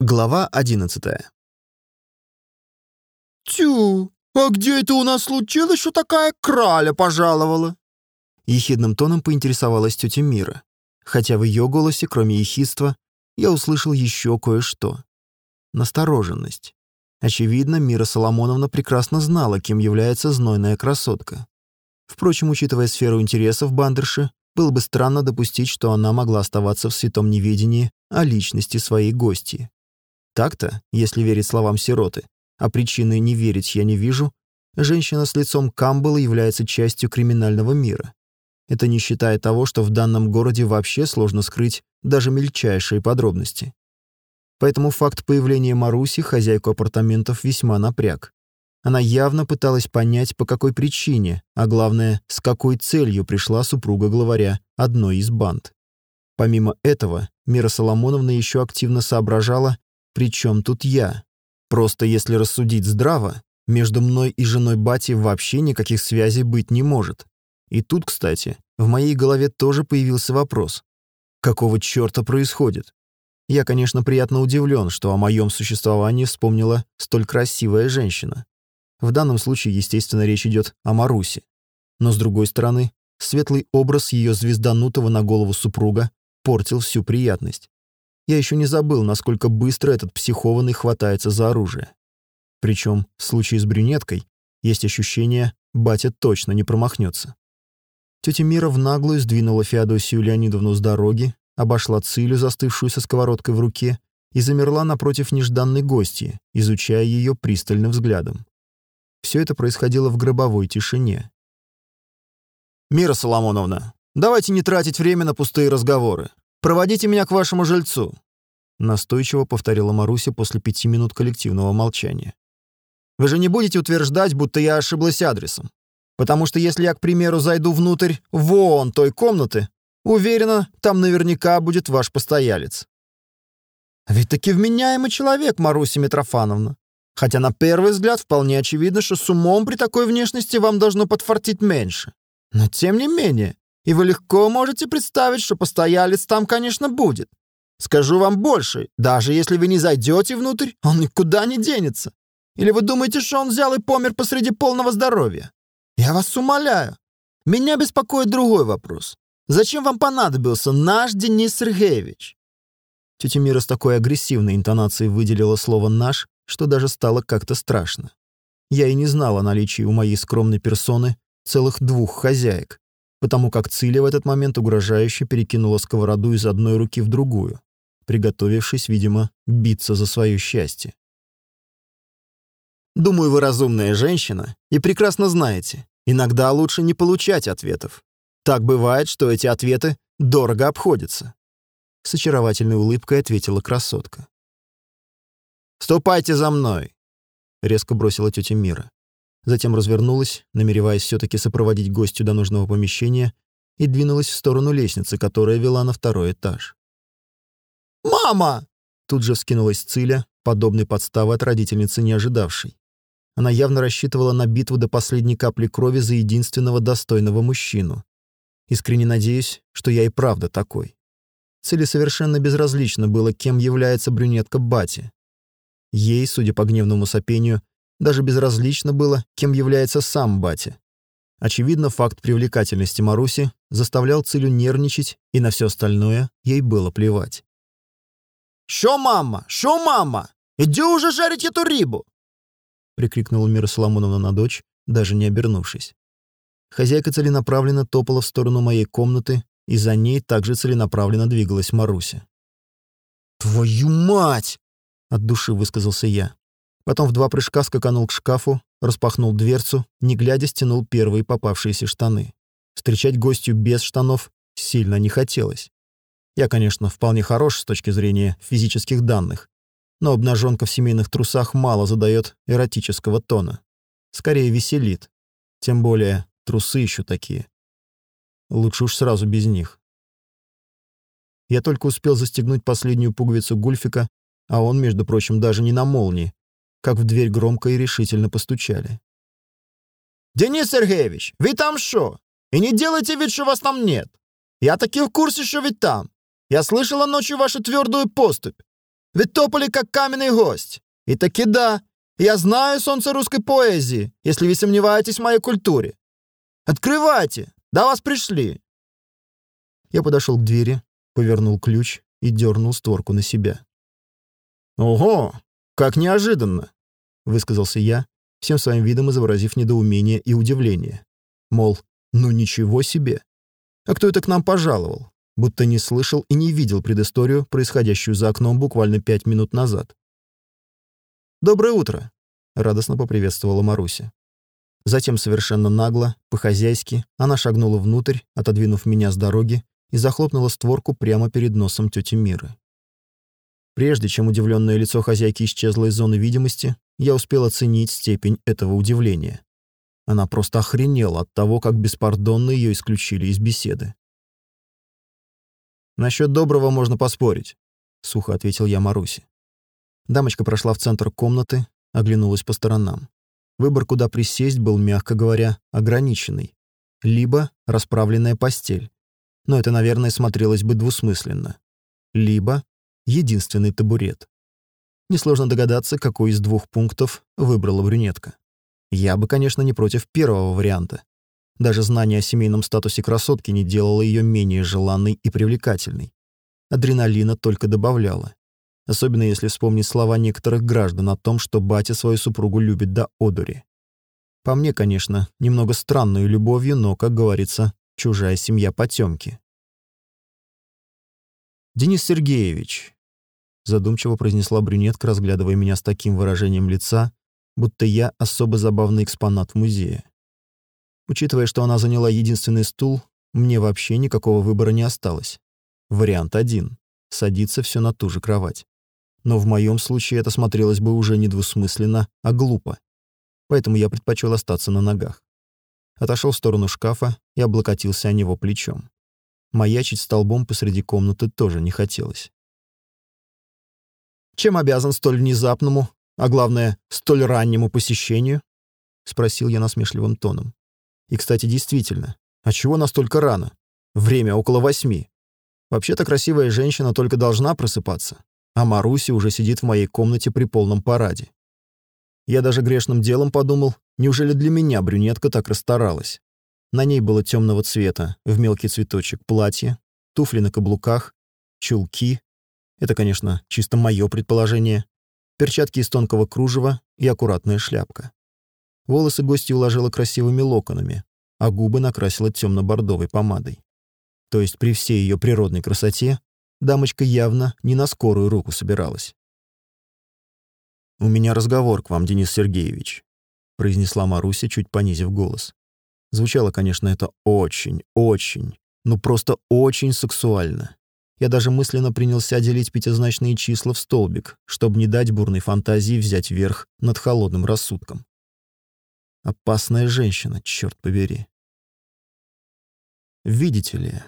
Глава одиннадцатая. «Тю, а где это у нас случилось, что такая краля пожаловала?» Ехидным тоном поинтересовалась тетя Мира, хотя в ее голосе, кроме ехидства, я услышал еще кое-что. Настороженность. Очевидно, Мира Соломоновна прекрасно знала, кем является знойная красотка. Впрочем, учитывая сферу интересов бандерши, было бы странно допустить, что она могла оставаться в святом неведении о личности своей гости. Так-то, если верить словам сироты, а причины не верить я не вижу, женщина с лицом Камбала является частью криминального мира. Это не считая того, что в данном городе вообще сложно скрыть даже мельчайшие подробности. Поэтому факт появления Маруси хозяйку апартаментов весьма напряг. Она явно пыталась понять, по какой причине, а главное, с какой целью пришла супруга главаря одной из банд. Помимо этого, Мира Соломоновна еще активно соображала, при чем тут я? Просто если рассудить здраво, между мной и женой Бати вообще никаких связей быть не может. И тут, кстати, в моей голове тоже появился вопрос. Какого черта происходит? Я, конечно, приятно удивлен, что о моем существовании вспомнила столь красивая женщина. В данном случае, естественно, речь идет о Марусе. Но, с другой стороны, светлый образ ее звезданутого на голову супруга портил всю приятность. Я еще не забыл, насколько быстро этот психованный хватается за оружие. Причем в случае с брюнеткой есть ощущение, батя точно не промахнется. Тетя Мира в наглую сдвинула Феодосию Леонидовну с дороги, обошла Цилю, застывшую со сковородкой в руке, и замерла напротив нежданной гости, изучая ее пристальным взглядом. Все это происходило в гробовой тишине. «Мира Соломоновна, давайте не тратить время на пустые разговоры. Проводите меня к вашему жильцу», — настойчиво повторила Маруся после пяти минут коллективного молчания. «Вы же не будете утверждать, будто я ошиблась адресом. Потому что если я, к примеру, зайду внутрь вон той комнаты, уверена, там наверняка будет ваш постоялец». «Ведь таки вменяемый человек, Маруся Митрофановна. Хотя на первый взгляд вполне очевидно, что с умом при такой внешности вам должно подфартить меньше. Но тем не менее, и вы легко можете представить, что постоялец там, конечно, будет. Скажу вам больше, даже если вы не зайдете внутрь, он никуда не денется. Или вы думаете, что он взял и помер посреди полного здоровья? Я вас умоляю. Меня беспокоит другой вопрос. Зачем вам понадобился наш Денис Сергеевич? Тетя Мира с такой агрессивной интонацией выделила слово «наш», что даже стало как-то страшно. Я и не знал о наличии у моей скромной персоны целых двух хозяек, потому как Циля в этот момент угрожающе перекинула сковороду из одной руки в другую, приготовившись, видимо, биться за свое счастье. Думаю, вы разумная женщина и прекрасно знаете, иногда лучше не получать ответов. Так бывает, что эти ответы дорого обходятся. С очаровательной улыбкой ответила красотка. «Ступайте за мной!» — резко бросила тетя Мира затем развернулась, намереваясь все-таки сопроводить гостю до нужного помещения, и двинулась в сторону лестницы, которая вела на второй этаж. «Мама!» Тут же вскинулась Циля, подобной подставы от родительницы не ожидавшей. Она явно рассчитывала на битву до последней капли крови за единственного достойного мужчину. Искренне надеюсь, что я и правда такой. Циле совершенно безразлично было, кем является брюнетка Бати. Ей, судя по гневному сопению, даже безразлично было, кем является сам батя. Очевидно, факт привлекательности Маруси заставлял Цилю нервничать, и на все остальное ей было плевать. «Що, мама? Що, мама? Иди уже жарить эту рыбу!» прикрикнула Мира Соломоновна на дочь, даже не обернувшись. Хозяйка целенаправленно топала в сторону моей комнаты, и за ней также целенаправленно двигалась Маруся. «Твою мать!» — от души высказался я. Потом в два прыжка скаканул к шкафу, распахнул дверцу, не глядя стянул первые попавшиеся штаны. Встречать гостью без штанов сильно не хотелось. Я, конечно, вполне хорош с точки зрения физических данных, но обнаженка в семейных трусах мало задает эротического тона. Скорее веселит. Тем более трусы еще такие. Лучше уж сразу без них. Я только успел застегнуть последнюю пуговицу гульфика, а он, между прочим, даже не на молнии, как в дверь громко и решительно постучали. «Денис Сергеевич, вы там что? И не делайте вид, что вас там нет. Я таки в курсе, что вы там. Я слышала ночью вашу твердую поступь. Вы топали, как каменный гость. И таки да, я знаю солнце русской поэзии, если вы сомневаетесь в моей культуре. Открывайте, до вас пришли. Я подошел к двери, повернул ключ и дернул створку на себя. «Ого, как неожиданно!» — высказался я, всем своим видом изобразив недоумение и удивление. Мол, ну ничего себе! А кто это к нам пожаловал? Будто не слышал и не видел предысторию, происходящую за окном буквально пять минут назад. «Доброе утро!» — радостно поприветствовала Маруся. Затем совершенно нагло, по-хозяйски, она шагнула внутрь, отодвинув меня с дороги, и захлопнула створку прямо перед носом тети Миры. Прежде чем удивленное лицо хозяйки исчезло из зоны видимости, я успел оценить степень этого удивления. Она просто охренела от того, как беспардонно ее исключили из беседы. «Насчет доброго можно поспорить», — сухо ответил я Марусе. Дамочка прошла в центр комнаты, оглянулась по сторонам. Выбор, куда присесть, был, мягко говоря, ограниченный. Либо расправленная постель. Но это, наверное, смотрелось бы двусмысленно. Либо единственный табурет. Несложно догадаться, какой из двух пунктов выбрала брюнетка. Я бы, конечно, не против первого варианта. Даже знание о семейном статусе красотки не делало ее менее желанной и привлекательной. Адреналина только добавляло. Особенно если вспомнить слова некоторых граждан о том, что батя свою супругу любит до одури. По мне, конечно, немного странную любовью, но, как говорится, чужая семья потемки. «Денис Сергеевич», — задумчиво произнесла брюнетка, разглядывая меня с таким выражением лица, будто я особо забавный экспонат в музее. Учитывая, что она заняла единственный стул, мне вообще никакого выбора не осталось. Вариант один — садиться все на ту же кровать. Но в моем случае это смотрелось бы уже не двусмысленно, а глупо. Поэтому я предпочел остаться на ногах. Отошел в сторону шкафа и облокотился о него плечом. Маячить столбом посреди комнаты тоже не хотелось. «Чем обязан столь внезапному, а главное, столь раннему посещению?» — спросил я насмешливым тоном. «И, кстати, действительно, а чего настолько рано? Время около восьми. Вообще-то красивая женщина только должна просыпаться, а Маруси уже сидит в моей комнате при полном параде. Я даже грешным делом подумал, неужели для меня брюнетка так расстаралась? На ней было темного цвета, в мелкий цветочек, платье, туфли на каблуках, чулки. Это, конечно, чисто мое предположение перчатки из тонкого кружева и аккуратная шляпка. Волосы гости уложила красивыми локонами, а губы накрасила темно-бордовой помадой. То есть при всей ее природной красоте дамочка явно не на скорую руку собиралась. «У меня разговор к вам, Денис Сергеевич», — произнесла Маруся, чуть понизив голос. Звучало, конечно, это очень, очень, ну просто очень сексуально. Я даже мысленно принялся делить пятизначные числа в столбик, чтобы не дать бурной фантазии взять верх над холодным рассудком. Опасная женщина, черт побери. Видите ли,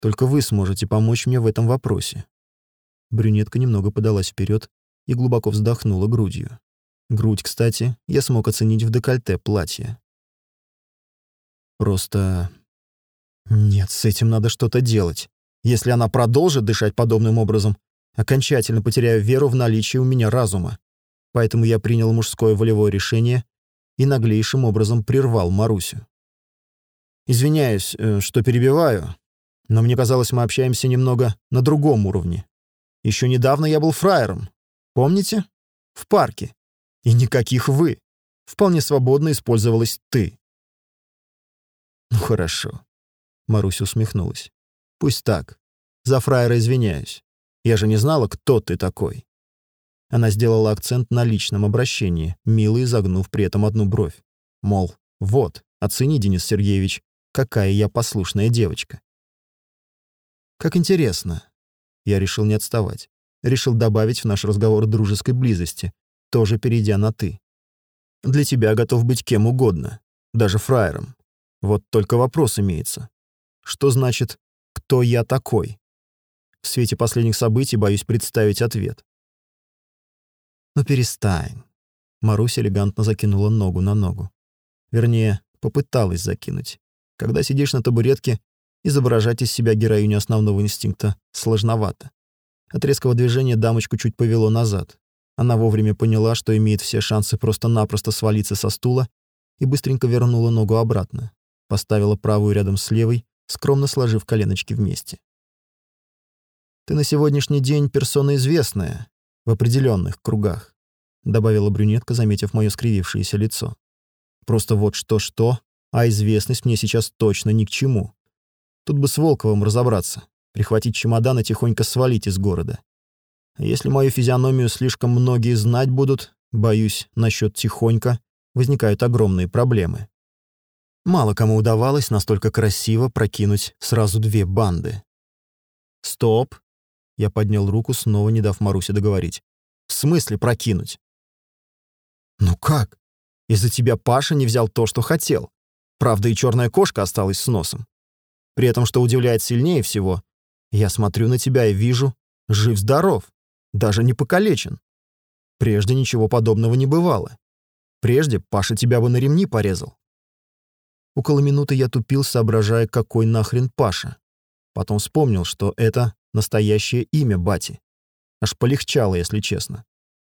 только вы сможете помочь мне в этом вопросе. Брюнетка немного подалась вперед и глубоко вздохнула грудью. Грудь, кстати, я смог оценить в декольте платья. Просто... Нет, с этим надо что-то делать. Если она продолжит дышать подобным образом, окончательно потеряю веру в наличие у меня разума. Поэтому я принял мужское волевое решение и наглейшим образом прервал Марусю. Извиняюсь, э, что перебиваю, но мне казалось, мы общаемся немного на другом уровне. Еще недавно я был фраером. Помните? В парке. И никаких «вы». Вполне свободно использовалась «ты». «Ну хорошо», — Маруся усмехнулась. Пусть так. За фраера извиняюсь. Я же не знала, кто ты такой. Она сделала акцент на личном обращении, мило изогнув при этом одну бровь. Мол, вот, оцени, Денис Сергеевич, какая я послушная девочка. Как интересно. Я решил не отставать. Решил добавить в наш разговор дружеской близости, тоже перейдя на «ты». Для тебя готов быть кем угодно, даже фраером. Вот только вопрос имеется. Что значит кто я такой? В свете последних событий боюсь представить ответ. «Ну перестань». Маруся элегантно закинула ногу на ногу. Вернее, попыталась закинуть. Когда сидишь на табуретке, изображать из себя героиню основного инстинкта сложновато. От резкого движения дамочку чуть повело назад. Она вовремя поняла, что имеет все шансы просто-напросто свалиться со стула и быстренько вернула ногу обратно. Поставила правую рядом с левой, скромно сложив коленочки вместе. «Ты на сегодняшний день персона известная в определенных кругах», добавила брюнетка, заметив мое скривившееся лицо. «Просто вот что-что, а известность мне сейчас точно ни к чему. Тут бы с Волковым разобраться, прихватить чемодан и тихонько свалить из города. Если мою физиономию слишком многие знать будут, боюсь, насчет тихонько возникают огромные проблемы. Мало кому удавалось настолько красиво прокинуть сразу две банды. «Стоп!» Я поднял руку, снова не дав Марусе договорить. «В смысле прокинуть?» «Ну как? Из-за тебя Паша не взял то, что хотел. Правда, и черная кошка осталась с носом. При этом, что удивляет сильнее всего, я смотрю на тебя и вижу, жив-здоров, даже не покалечен. Прежде ничего подобного не бывало. Прежде Паша тебя бы на ремни порезал. Около минуты я тупил, соображая, какой нахрен Паша. Потом вспомнил, что это настоящее имя бати. Аж полегчало, если честно.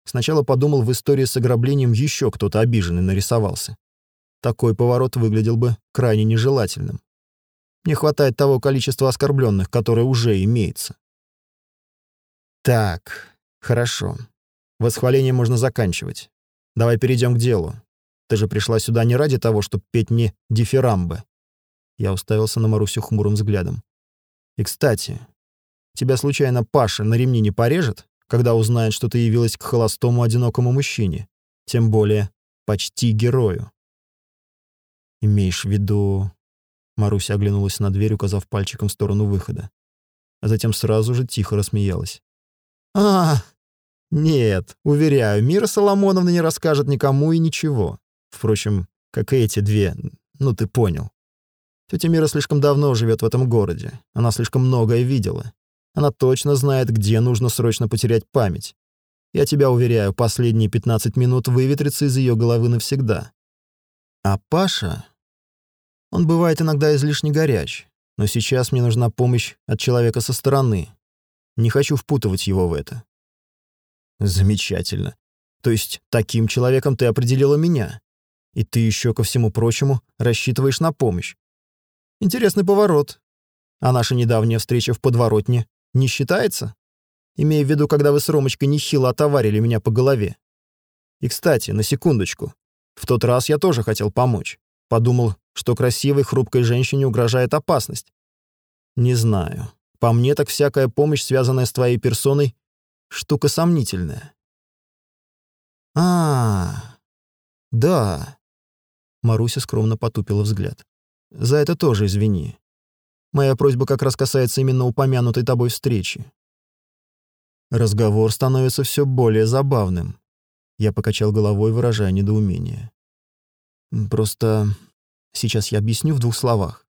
Сначала подумал, в истории с ограблением еще кто-то обиженный нарисовался. Такой поворот выглядел бы крайне нежелательным. Не хватает того количества оскорбленных, которое уже имеется. Так, хорошо. Восхваление можно заканчивать. Давай перейдем к делу. Ты же пришла сюда не ради того, чтобы петь мне дифирамбы. Я уставился на Марусю хмурым взглядом. И, кстати, тебя случайно Паша на ремни не порежет, когда узнает, что ты явилась к холостому одинокому мужчине? Тем более, почти герою. Имеешь в виду... Маруся оглянулась на дверь, указав пальчиком в сторону выхода. А затем сразу же тихо рассмеялась. «А, нет, уверяю, Мира Соломоновна не расскажет никому и ничего. Впрочем, как и эти две, ну ты понял. Тетя Мира слишком давно живет в этом городе. Она слишком многое видела. Она точно знает, где нужно срочно потерять память. Я тебя уверяю, последние 15 минут выветрятся из ее головы навсегда. А Паша... Он бывает иногда излишне горяч, но сейчас мне нужна помощь от человека со стороны. Не хочу впутывать его в это. Замечательно. То есть таким человеком ты определила меня. И ты еще, ко всему прочему, рассчитываешь на помощь. Интересный поворот. А наша недавняя встреча в подворотне не считается? Имея в виду, когда вы с Ромочкой нехило отоварили меня по голове. И, кстати, на секундочку. В тот раз я тоже хотел помочь. Подумал, что красивой, хрупкой женщине угрожает опасность. Не знаю. По мне, так всякая помощь, связанная с твоей персоной, штука сомнительная. А, да. Маруся скромно потупила взгляд. За это тоже извини. Моя просьба как раз касается именно упомянутой тобой встречи. Разговор становится все более забавным. Я покачал головой, выражая недоумение. Просто сейчас я объясню в двух словах.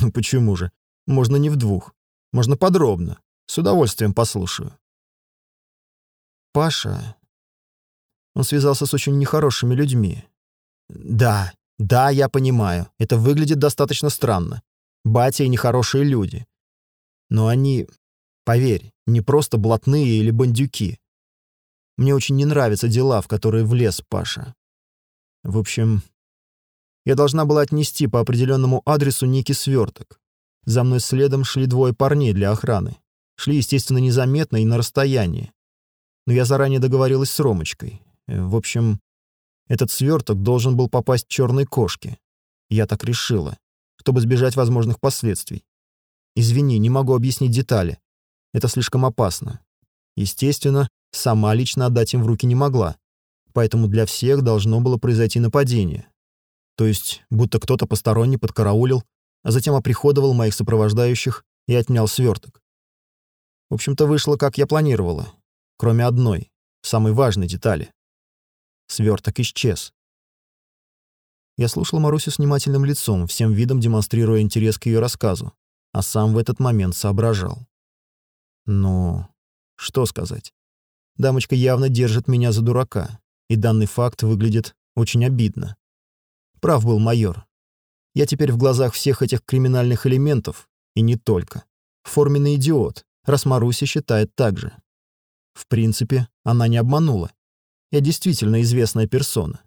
Ну почему же? Можно не в двух. Можно подробно. С удовольствием послушаю. Паша... Он связался с очень нехорошими людьми. Да, да, я понимаю. Это выглядит достаточно странно. Батя и нехорошие люди. Но они, поверь, не просто блатные или бандюки. Мне очень не нравятся дела, в которые влез Паша. В общем, я должна была отнести по определенному адресу некий сверток. За мной следом шли двое парней для охраны. Шли, естественно, незаметно и на расстоянии. Но я заранее договорилась с Ромочкой. Э, в общем, этот сверток должен был попасть черной кошке. Я так решила, чтобы избежать возможных последствий. Извини, не могу объяснить детали. Это слишком опасно. Естественно, сама лично отдать им в руки не могла. Поэтому для всех должно было произойти нападение. То есть, будто кто-то посторонний подкараулил а затем оприходовал моих сопровождающих и отнял сверток. В общем-то, вышло, как я планировала, кроме одной, самой важной детали. Сверток исчез. Я слушал Марусю с внимательным лицом, всем видом демонстрируя интерес к ее рассказу, а сам в этот момент соображал. Ну, что сказать? Дамочка явно держит меня за дурака, и данный факт выглядит очень обидно. Прав был майор. Я теперь в глазах всех этих криминальных элементов, и не только, форменный идиот, раз Маруся считает так же. В принципе, она не обманула. Я действительно известная персона.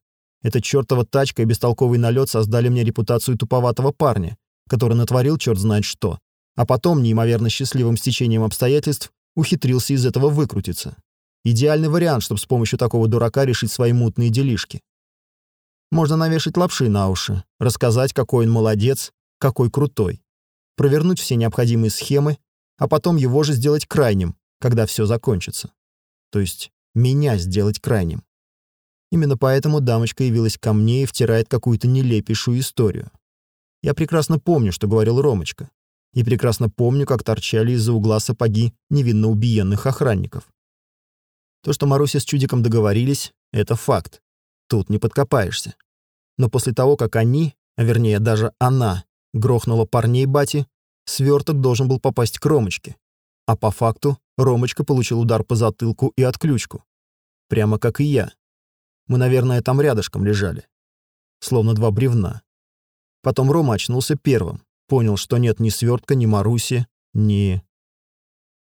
Эта чертова тачка и бестолковый налет создали мне репутацию туповатого парня, который натворил черт знает что, а потом, неимоверно счастливым стечением обстоятельств, ухитрился из этого выкрутиться. Идеальный вариант, чтобы с помощью такого дурака решить свои мутные делишки. Можно навешать лапши на уши, рассказать, какой он молодец, какой крутой, провернуть все необходимые схемы, а потом его же сделать крайним, когда все закончится. То есть меня сделать крайним. Именно поэтому дамочка явилась ко мне и втирает какую-то нелепейшую историю. Я прекрасно помню, что говорил Ромочка. И прекрасно помню, как торчали из-за угла сапоги невинно убиенных охранников. То, что Маруся с Чудиком договорились, это факт. Тут не подкопаешься. Но после того, как они, а вернее даже она, грохнула парней бати, сверток должен был попасть к Ромочке. А по факту Ромочка получил удар по затылку и отключку. Прямо как и я. Мы, наверное, там рядышком лежали. Словно два бревна. Потом Рома очнулся первым. Понял, что нет ни свертка, ни Маруси, ни...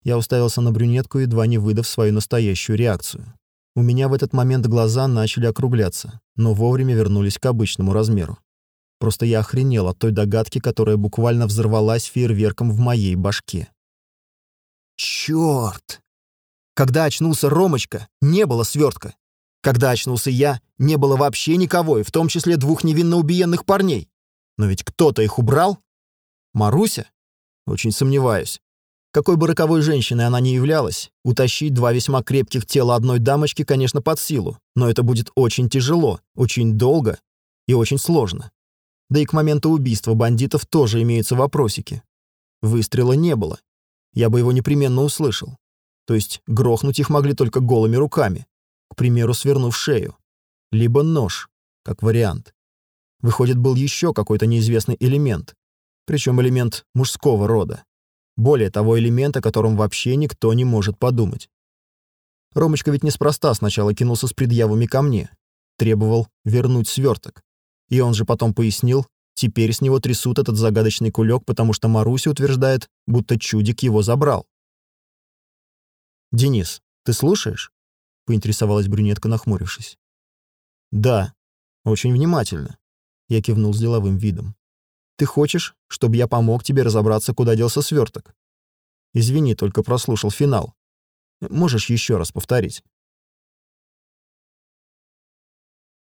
Я уставился на брюнетку, едва не выдав свою настоящую реакцию. У меня в этот момент глаза начали округляться, но вовремя вернулись к обычному размеру. Просто я охренел от той догадки, которая буквально взорвалась фейерверком в моей башке. Чёрт! Когда очнулся Ромочка, не было свертка. Когда очнулся я, не было вообще никого, и в том числе двух невинно убиенных парней. Но ведь кто-то их убрал? Маруся? Очень сомневаюсь. Какой бы роковой женщиной она ни являлась, утащить два весьма крепких тела одной дамочки, конечно, под силу, но это будет очень тяжело, очень долго и очень сложно. Да и к моменту убийства бандитов тоже имеются вопросики. Выстрела не было. Я бы его непременно услышал. То есть грохнуть их могли только голыми руками, к примеру, свернув шею. Либо нож, как вариант. Выходит, был еще какой-то неизвестный элемент, причем элемент мужского рода. Более того, элемент, о котором вообще никто не может подумать. Ромочка ведь неспроста сначала кинулся с предъявами ко мне. Требовал вернуть сверток. И он же потом пояснил, теперь с него трясут этот загадочный кулек, потому что Маруся утверждает, будто чудик его забрал. «Денис, ты слушаешь?» — поинтересовалась брюнетка, нахмурившись. «Да, очень внимательно», — я кивнул с деловым видом. Ты хочешь, чтобы я помог тебе разобраться, куда делся сверток? Извини, только прослушал финал. Можешь еще раз повторить?»